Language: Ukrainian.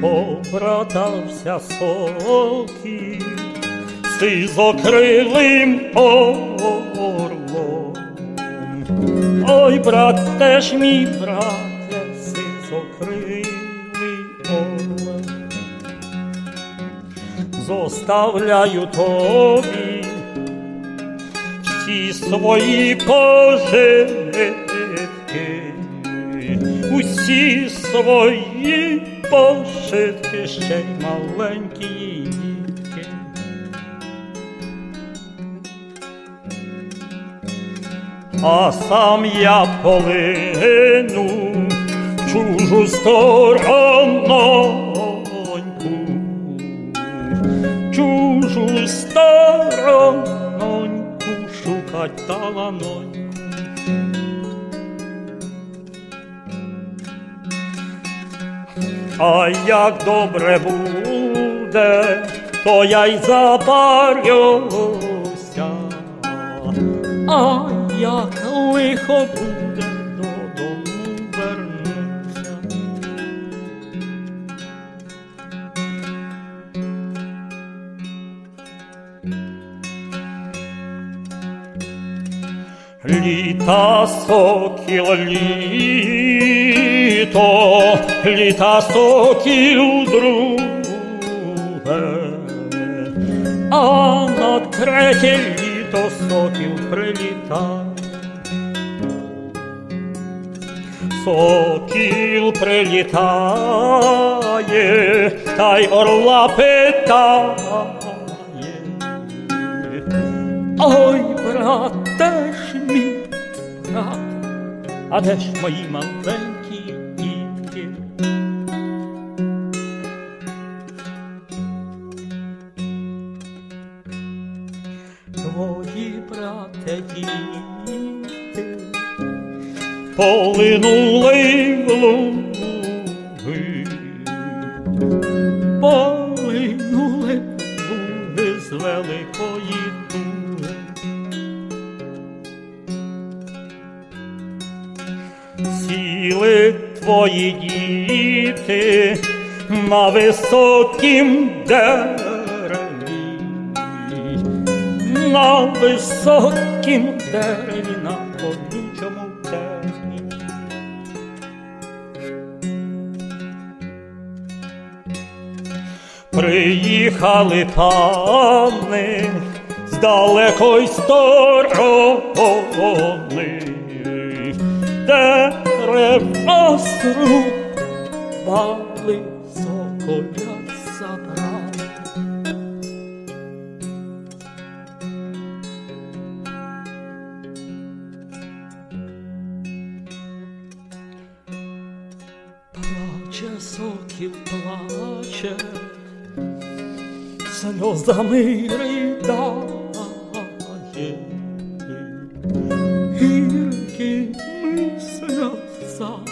побратався сокіл сизокрилим орлом. Ой, брате ж мій брате, сизокрилий орлом. Зоставляю тобі всі свої пожитки, усі свої пожитки, ще й маленькі дітки. А сам я полину чужу сторононьку, чужу сторононьку шукать таланоньку. А як добре буде, то я й запарюся. А як лихо буде, додому вернуся. Літа сокіл літо, літа сокіл друге, а на третє літо сокіл прилітає. Сокіл прилітає, та й орла питає. Ой, брате ж мій брат, а де ж мої маленькі діти полинули в луги, полинули луги з великої туги. Сіли твої діти на високім дереві, на високім дереві, на колючому дереві. Приїхали пани з далекої сторони, дерева срубали, соколя забрали. Плаче сокіл, плаче, сльозами ридає, гіркими сльозами